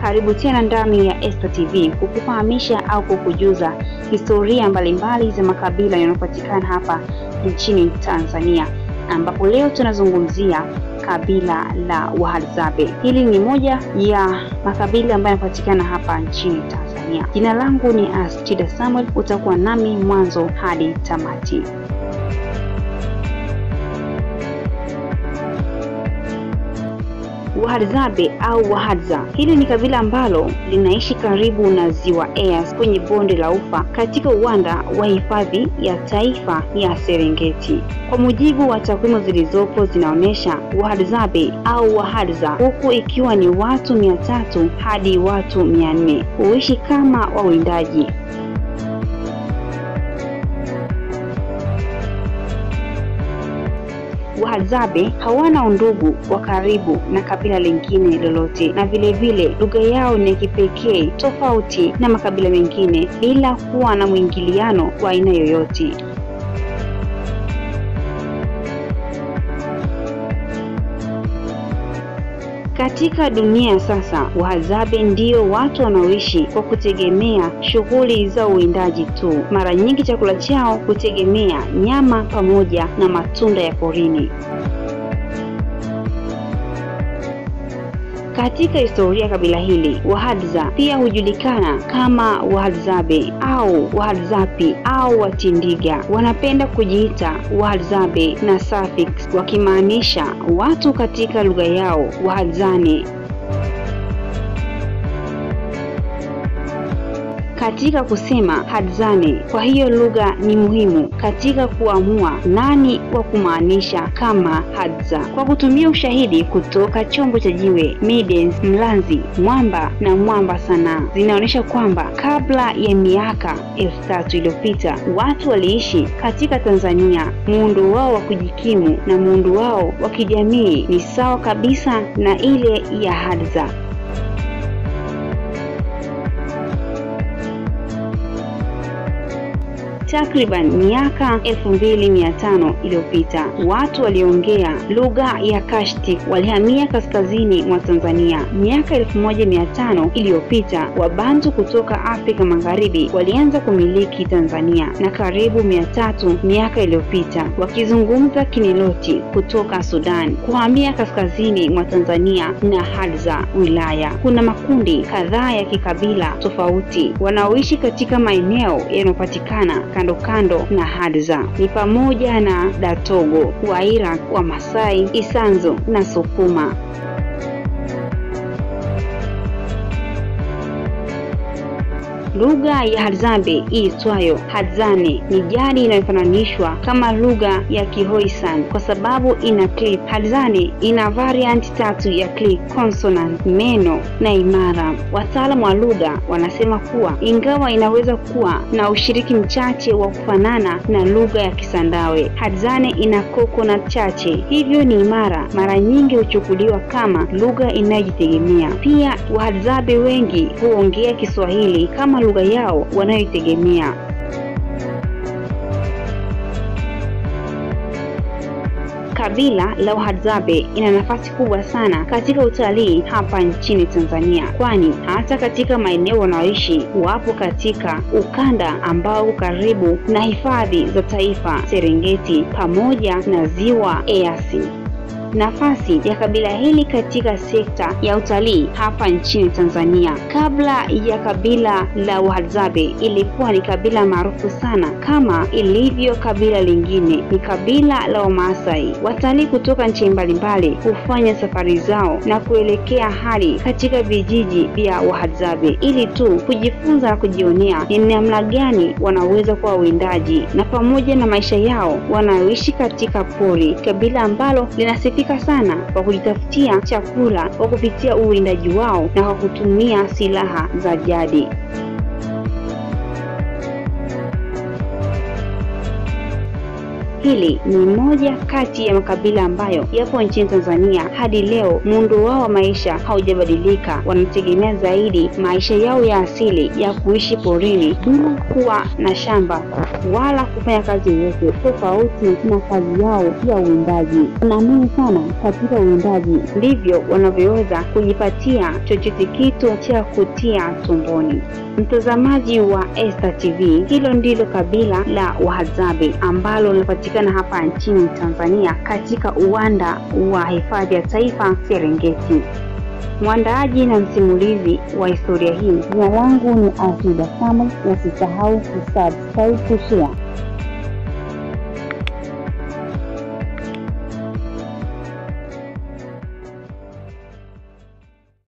Karibu tena ndani ya Esta TV kukufahamisha au kukujuza historia mbalimbali za makabila yanayopatikana hapa nchini Tanzania, ambapo leo tunazungumzia kabila la Wahadzabe. Hili ni moja ya makabila ambayo yanapatikana hapa nchini Tanzania. Jina langu ni Astida Samuel, utakuwa nami mwanzo hadi tamati. Wahadzabe au Wahadza, hili ni kabila ambalo linaishi karibu na ziwa Eyasi kwenye bonde la Ufa katika uwanda wa hifadhi ya taifa ya Serengeti. Kwa mujibu wa takwimu zilizopo zinaonyesha Wahadzabe au Wahadza, huku ikiwa ni watu mia tatu hadi watu mia nne huishi kama wawindaji. Wahadzabe hawana undugu wa karibu na kabila lingine lolote, na vilevile lugha yao ni ya kipekee tofauti na makabila mengine bila kuwa na mwingiliano wa aina yoyote. Katika dunia sasa, Wahadzabe ndio watu wanaoishi kwa kutegemea shughuli za uwindaji tu. Mara nyingi chakula chao hutegemea nyama pamoja na matunda ya porini. Katika historia kabila hili, Wahadza pia hujulikana kama Wahadzabe au Wahadzapi au Watindiga. Wanapenda kujiita Wahadzabe na suffix wakimaanisha watu katika lugha yao Wahadzane. Katika kusema hadzani. Kwa hiyo lugha ni muhimu katika kuamua nani wa kumaanisha kama Hadza. Kwa kutumia ushahidi kutoka chombo cha jiwe, Midens, mlanzi, mwamba na mwamba sanaa zinaonyesha kwamba kabla ya miaka elfu tatu iliyopita watu waliishi katika Tanzania. Muundo wao wa kujikimu na muundo wao wa kijamii ni sawa kabisa na ile ya Hadza. Takriban miaka elfu mbili mia tano iliyopita watu waliongea lugha ya Kashtik walihamia kaskazini mwa Tanzania. Miaka elfu moja mia tano iliyopita Wabantu kutoka Afrika Magharibi walianza kumiliki Tanzania, na karibu mia tatu miaka iliyopita wakizungumza Kiniloti kutoka Sudan kuhamia kaskazini mwa Tanzania na Hadza wilaya. Kuna makundi kadhaa ya kikabila tofauti wanaoishi katika maeneo yanayopatikana kando kando na Hadza ni pamoja na Datogo, Waira, Wamasai, Isanzo na Sukuma. Lugha ya Hadzabe iitwayo Hadzane ni jadi inayofananishwa kama lugha ya Kihoisan kwa sababu ina clip. Hadzane ina variant tatu ya clip, consonant, meno na imara. Wataalamu wa lugha wanasema kuwa ingawa inaweza kuwa na ushiriki mchache wa kufanana na lugha ya Kisandawe, Hadzane ina coconut chache, hivyo ni imara. Mara nyingi huchukuliwa kama lugha inayojitegemea. Pia Wahadzabe wengi huongea Kiswahili kama lugha yao wanayoitegemea. Kabila la Wahadzabe ina nafasi kubwa sana katika utalii hapa nchini Tanzania, kwani hata katika maeneo wanaoishi wapo katika ukanda ambao uko karibu na hifadhi za taifa Serengeti pamoja na ziwa Eyasi. Nafasi ya kabila hili katika sekta ya utalii hapa nchini Tanzania. Kabla ya kabila la Wahadzabe ilikuwa ni kabila maarufu sana kama ilivyo kabila lingine, ni kabila la Wamaasai. Watalii kutoka nchi mbalimbali hufanya safari zao na kuelekea hadi katika vijiji vya Wahadzabe ili tu kujifunza na kujionea ni namna gani wanaweza kuwa wawindaji na pamoja na maisha yao wanaoishi katika pori, kabila ambalo linasifika sana kwa kujitafutia chakula kwa kupitia uwindaji wao na kwa kutumia silaha za jadi. Hili ni moja kati ya makabila ambayo yapo nchini Tanzania hadi leo. Muundo wao wa maisha haujabadilika, wanategemea zaidi maisha yao ya asili ya kuishi porini bila kuwa na shamba wala kufanya kazi yoyote, tofauti na kazi yao ya uwindaji. Wanaamini sana katika uwindaji, ndivyo wanavyoweza kujipatia chochote kitu cha kutia tumboni. Mtazamaji wa Esta TV, hilo ndilo kabila la Wahadzabe ambalo linapatikana hapa nchini Tanzania katika uwanda wa hifadhi ya taifa Serengeti. Mwandaaji na msimulizi wa historia hii, jina langu ni Afida Kama. Usisahau kusubscribe, kushare